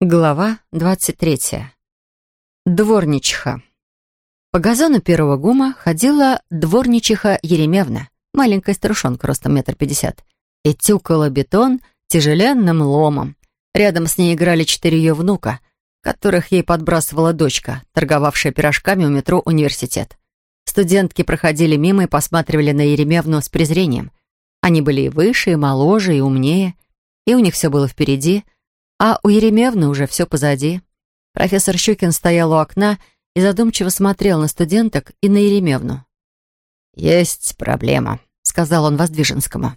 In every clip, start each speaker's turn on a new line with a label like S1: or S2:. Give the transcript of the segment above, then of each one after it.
S1: Глава 23. Дворничиха. По газону первого гума ходила дворничиха Еремевна, маленькая старушонка ростом метр пятьдесят, и тюкала бетон тяжеленным ломом. Рядом с ней играли четыре ее внука, которых ей подбрасывала дочка, торговавшая пирожками у метро «Университет». Студентки проходили мимо и посматривали на Еремевну с презрением. Они были и выше, и моложе, и умнее, и у них все было впереди — а у Еремевны уже все позади. Профессор Щукин стоял у окна и задумчиво смотрел на студенток и на Еремевну.
S2: «Есть проблема», — сказал он Воздвиженскому.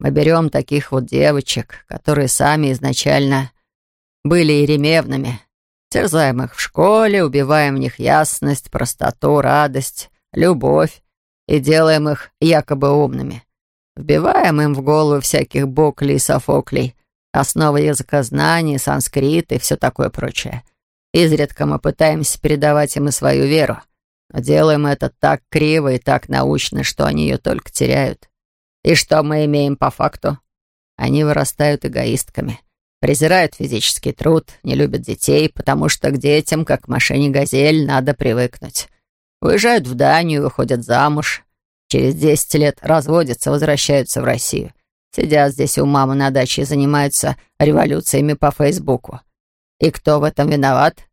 S2: «Мы берем таких вот девочек, которые сами изначально были Еремевнами, терзаем их в школе, убиваем в них ясность, простоту, радость, любовь и делаем их якобы умными. Вбиваем им в голову всяких Боклей и Софоклей, основы языкознания, санскрит и все такое прочее. Изредка мы пытаемся передавать им и свою веру, но делаем это так криво и так научно, что они ее только теряют. И что мы имеем по факту? Они вырастают эгоистками, презирают физический труд, не любят детей, потому что к детям, как к машине «Газель», надо привыкнуть. Уезжают в Данию, выходят замуж, через 10 лет разводятся, возвращаются в Россию. Сидят здесь у мамы на даче и занимаются революциями по Фейсбуку. И кто в этом виноват?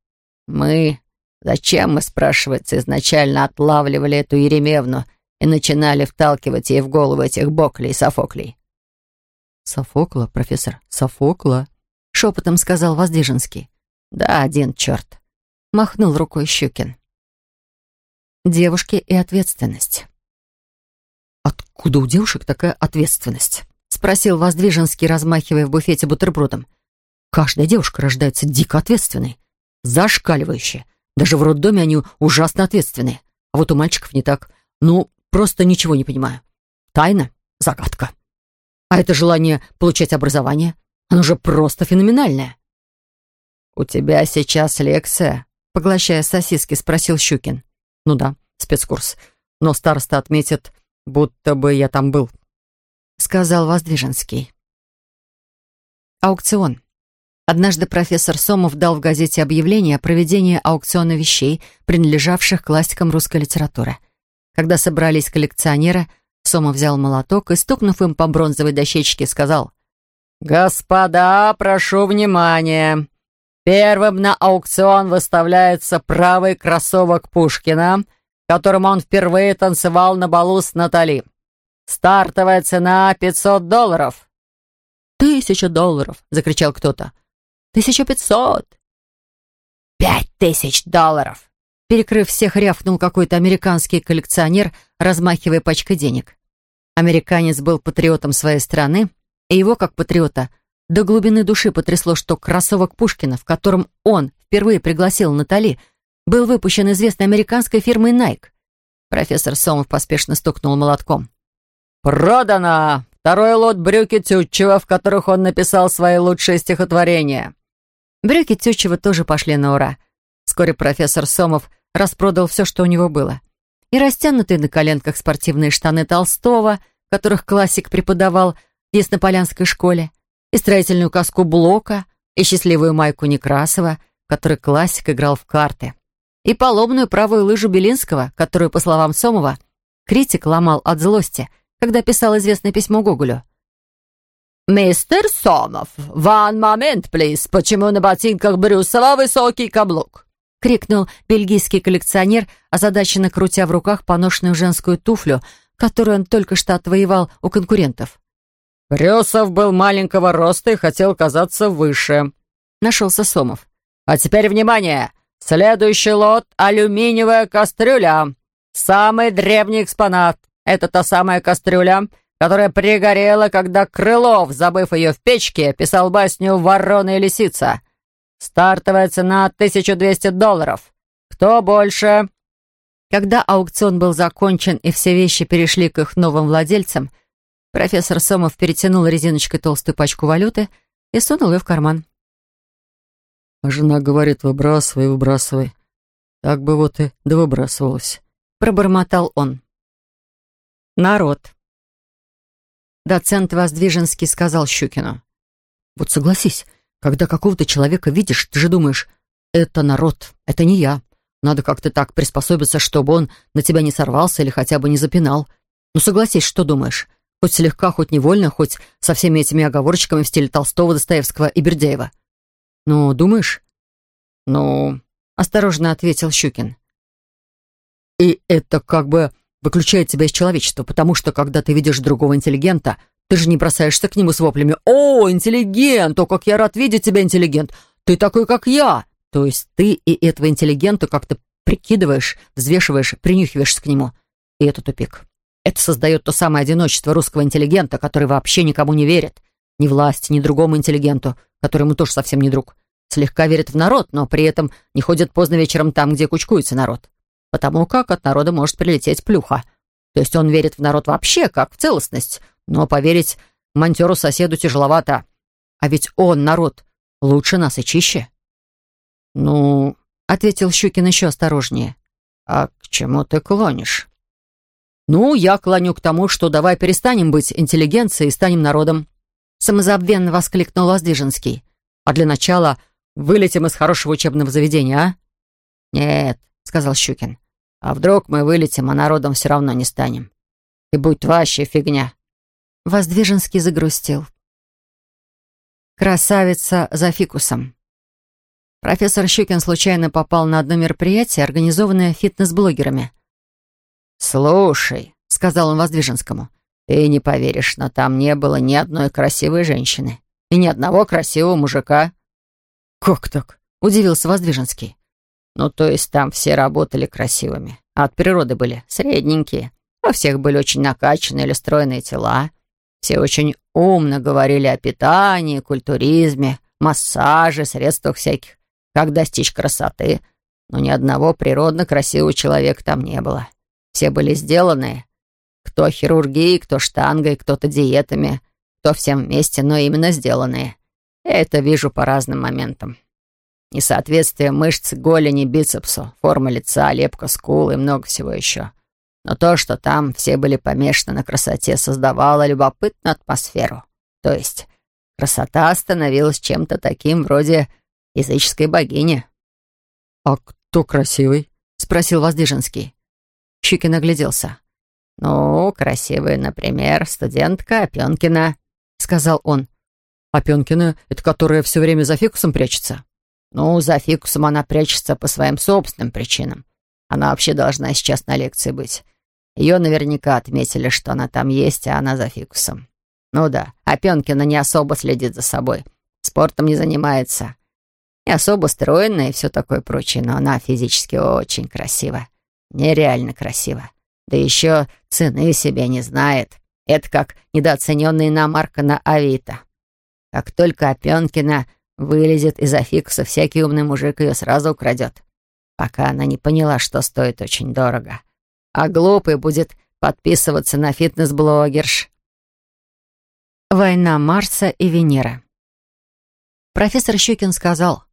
S2: Мы. Зачем мы, спрашивается, изначально отлавливали эту Еремевну и начинали вталкивать ей в голову этих Боклей и Софоклей?
S1: «Софокла, профессор, Софокла», — шепотом сказал Воздвиженский.
S2: «Да, один черт», —
S1: махнул рукой Щукин. Девушки и ответственность. Откуда у девушек такая ответственность? Спросил Воздвиженский, размахивая в буфете бутербродом. «Каждая девушка рождается дико ответственной, зашкаливающая. Даже в роддоме они ужасно ответственные. А вот у мальчиков не так. Ну, просто ничего не понимаю. Тайна — загадка. А это желание получать образование, оно же просто феноменальное».
S2: «У тебя сейчас лекция?» — поглощая сосиски, спросил Щукин.
S1: «Ну да, спецкурс. Но староста отметит, будто бы я там был». — сказал Воздвиженский. Аукцион. Однажды профессор Сомов дал в газете объявление о проведении аукциона вещей, принадлежавших классикам русской литературы. Когда собрались коллекционеры, Сомов взял молоток и, стукнув им по бронзовой дощечке, сказал «Господа, прошу внимания! Первым на аукцион выставляется правый кроссовок Пушкина, которым он впервые танцевал на балу с Натали. Стартовая цена пятьсот долларов».
S2: «Тысяча долларов!» — закричал кто-то.
S1: «Тысяча пятьсот!»
S2: «Пять тысяч долларов!»
S1: Перекрыв всех, рявкнул какой-то американский коллекционер, размахивая пачкой денег. Американец был патриотом своей страны, и его, как патриота, до глубины души потрясло, что кроссовок Пушкина, в котором он впервые пригласил Натали, был выпущен известной американской фирмой Nike. Профессор Сомов поспешно стукнул молотком.
S2: «Продано! Второй лот брюки Тютчева, в которых он написал свои лучшие стихотворения».
S1: Брюки Тютчева тоже пошли на ура. Вскоре профессор Сомов распродал все, что у него было. И растянутые на коленках спортивные штаны Толстого, которых классик преподавал в Яснополянской школе, и строительную каску Блока, и счастливую майку Некрасова, в которой классик играл в карты, и поломную правую лыжу Белинского, которую, по словам Сомова, критик ломал от злости — когда писал известное письмо Гоголю.
S2: «Мистер Сомов, one moment, please. Почему на ботинках Брюсова высокий каблук?»
S1: — крикнул бельгийский коллекционер, озадаченно крутя в руках поношенную женскую туфлю, которую он только что отвоевал у конкурентов.
S2: «Брюсов был маленького роста и хотел казаться выше», — нашелся Сомов. «А теперь внимание! Следующий лот — алюминиевая кастрюля. Самый древний экспонат. Это та самая кастрюля, которая пригорела, когда Крылов, забыв ее в печке, писал басню «Ворона и лисица». Стартовая цена 1200 долларов. Кто больше?»
S1: Когда аукцион был закончен и все вещи перешли к их новым владельцам, профессор Сомов перетянул резиночкой толстую пачку валюты и сунул ее в карман.
S3: Жена говорит, выбрасывай, выбрасывай. Так бы вот и да выбрасывалась.
S1: Пробормотал он. Народ. Доцент Воздвиженский сказал Щукину.
S3: «Вот согласись,
S1: Когда какого-то человека видишь, ты же думаешь, это народ, это не я. Надо как-то так приспособиться, чтобы он на тебя не сорвался или хотя бы не запинал. Ну, согласись, что думаешь? Хоть слегка, хоть невольно, хоть со всеми этими оговорочками в стиле Толстого, Достоевского и Бердяева. Ну, думаешь? Ну, осторожно ответил Щукин. И это как бы выключает тебя из человечества, потому что, когда ты видишь другого интеллигента, ты же не бросаешься к нему с воплями «О, интеллигент! О, как я рад видеть тебя, интеллигент! Ты такой, как я!» То есть ты и этого интеллигента как-то прикидываешь, взвешиваешь, принюхиваешься к нему. И это тупик. Это создает то самое одиночество русского интеллигента, который вообще никому не верит. Ни власти, ни другому интеллигенту, который ему тоже совсем не друг. Слегка верит в народ, но при этом не ходит поздно вечером там, где кучкуется народ. Потому как от народа может прилететь плюха. То есть он верит в народ вообще, как в целостность, но поверить монтеру-соседу тяжеловато. А ведь он, народ, лучше нас и чище. «Ну...» — ответил Щукин еще осторожнее. «А к чему ты клонишь?» «Ну, я клоню к тому, что давай перестанем быть интеллигенцией и станем народом», — самозабвенно воскликнул Воздвиженский. «А для начала вылетим из хорошего учебного заведения, а?»
S2: «Нет», — сказал Щукин. «А вдруг мы вылетим, а народом все равно не станем? И будь вообще фигня».
S1: Воздвиженский загрустил. Красавица за фикусом. Профессор Щукин случайно попал на одно мероприятие, организованное фитнес-блогерами.
S2: «Слушай», — сказал он Воздвиженскому, «ты не поверишь, но там не было ни одной красивой женщины и ни одного красивого мужика».
S1: «Как так?» — удивился Воздвиженский.
S2: «Ну, то есть там все работали красивыми, а от природы были средненькие. У всех были очень накачанные или стройные тела. Все очень умно говорили о питании, культуризме, массаже, средствах всяких как достичь красоты, но ни одного природно красивого человека там не было. Все были сделаны. Кто хирургией, кто штангой, кто-то диетами, кто всем вместе, но именно сделанные. Я это вижу по разным моментам. Несоответствие мышц, голени, бицепсу, форма лица, лепка скул и много всего еще. Но то, что там все были помешаны на красоте, создавало любопытную атмосферу. То есть красота становилась чем-то таким вроде языческой богини».
S3: «А кто красивый?»
S1: — спросил Воздвиженский. Щукин огляделся.
S2: «Ну, красивая, например, студентка Опенкина», — сказал он.
S3: «Опенкина — это которая все время за фикусом прячется?»
S2: «Ну, за фикусом она прячется по своим собственным причинам. Она вообще должна сейчас на лекции быть. Ее наверняка отметили, что она там есть, а она за фикусом. Ну да, Опенкина не особо следит за собой. Спортом не занимается. Не особо стройная и все такое прочее, но она физически очень красива. Нереально красива. Да еще цены себе не знает. Это как недооцененная иномарка на Авито. Как только Опенкина вылезет из афикуса, всякий умный мужик ее сразу украдет. Пока она не поняла, что стоит очень дорого. А глупый будет подписываться на фитнес-блогерш.
S1: Война Марса и Венеры. Профессор Щукин сказал,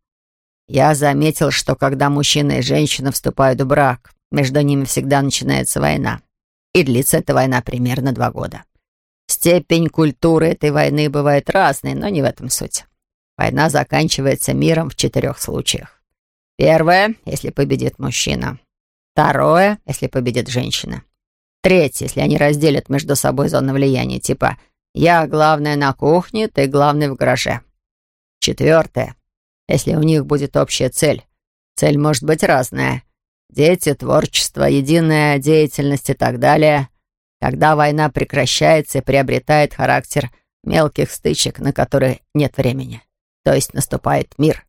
S2: я заметил, что когда мужчина и женщина вступают в брак, между ними всегда начинается война. И длится эта война примерно два года. Степень культуры этой войны бывает разной, но не в этом суть. Война заканчивается миром в четырех случаях. Первое, если победит мужчина. Второе, если победит женщина. Третье, если они разделят между собой зоны влияния, типа «я главная на кухне, ты главный в гараже». Четвертое, если у них будет общая цель. Цель может быть разная. Дети, творчество, единая деятельность и так далее. Когда война прекращается и приобретает характер мелких стычек, на которые нет времени. То есть наступает мир.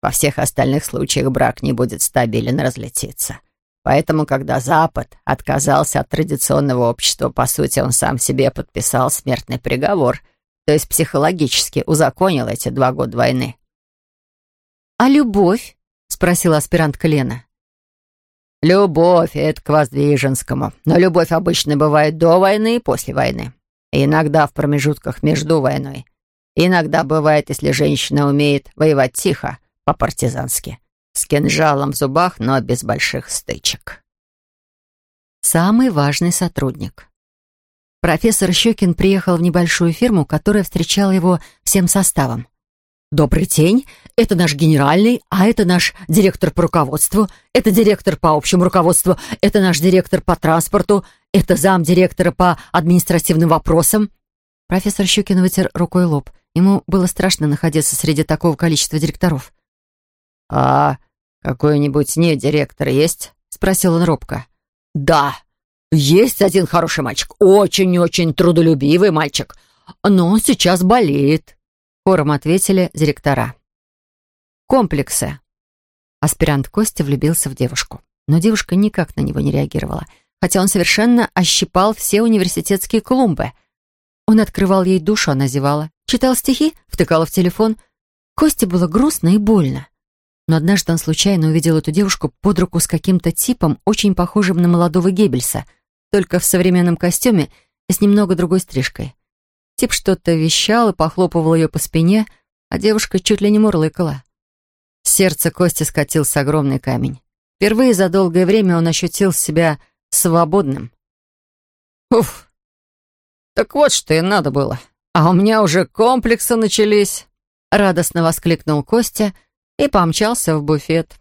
S2: Во всех остальных случаях брак не будет стабилен разлетиться. Поэтому, когда Запад отказался от традиционного общества, по сути, он сам себе подписал смертный приговор, то есть психологически узаконил эти два года войны.
S1: «А любовь?» — спросила аспирантка Лена.
S2: «Любовь — это к Воздвиженскому. Но любовь обычно бывает до войны и после войны. И иногда в промежутках между войной. Иногда бывает, если женщина умеет воевать тихо, по-партизански, с кинжалом в зубах, но без больших стычек».
S1: Самый важный сотрудник. Профессор Щекин приехал в небольшую фирму, которая встречала его всем составом. Добрый день, это наш генеральный, а это наш директор по руководству, это директор по общему руководству, это наш директор по транспорту, это зам директора по административным вопросам». Профессор Щукин вытер рукой лоб. Ему было страшно находиться среди такого количества директоров.
S2: «А какой-нибудь не директор есть?» — спросил он робко.
S1: «Да, есть один хороший мальчик, очень-очень трудолюбивый мальчик, но он сейчас болеет», — хором ответили директора. Комплексы. Аспирант Костя влюбился в девушку, но девушка никак на него не реагировала, хотя он совершенно ощипал все университетские клумбы. Он открывал ей душу, она зевала, читал стихи, втыкала в телефон. Косте было грустно и больно. Но однажды он случайно увидел эту девушку под руку с каким-то типом, очень похожим на молодого Геббельса, только в современном костюме и с немного другой стрижкой. Тип что-то вещал и похлопывал ее по спине, а девушка чуть ли не мурлыкала. сердце Кости скатился огромный камень. Впервые за долгое время он ощутил себя свободным.
S2: «Уф, так вот что и надо было. А у меня уже комплексы начались!»
S1: Радостно воскликнул Костя — и помчался в буфет.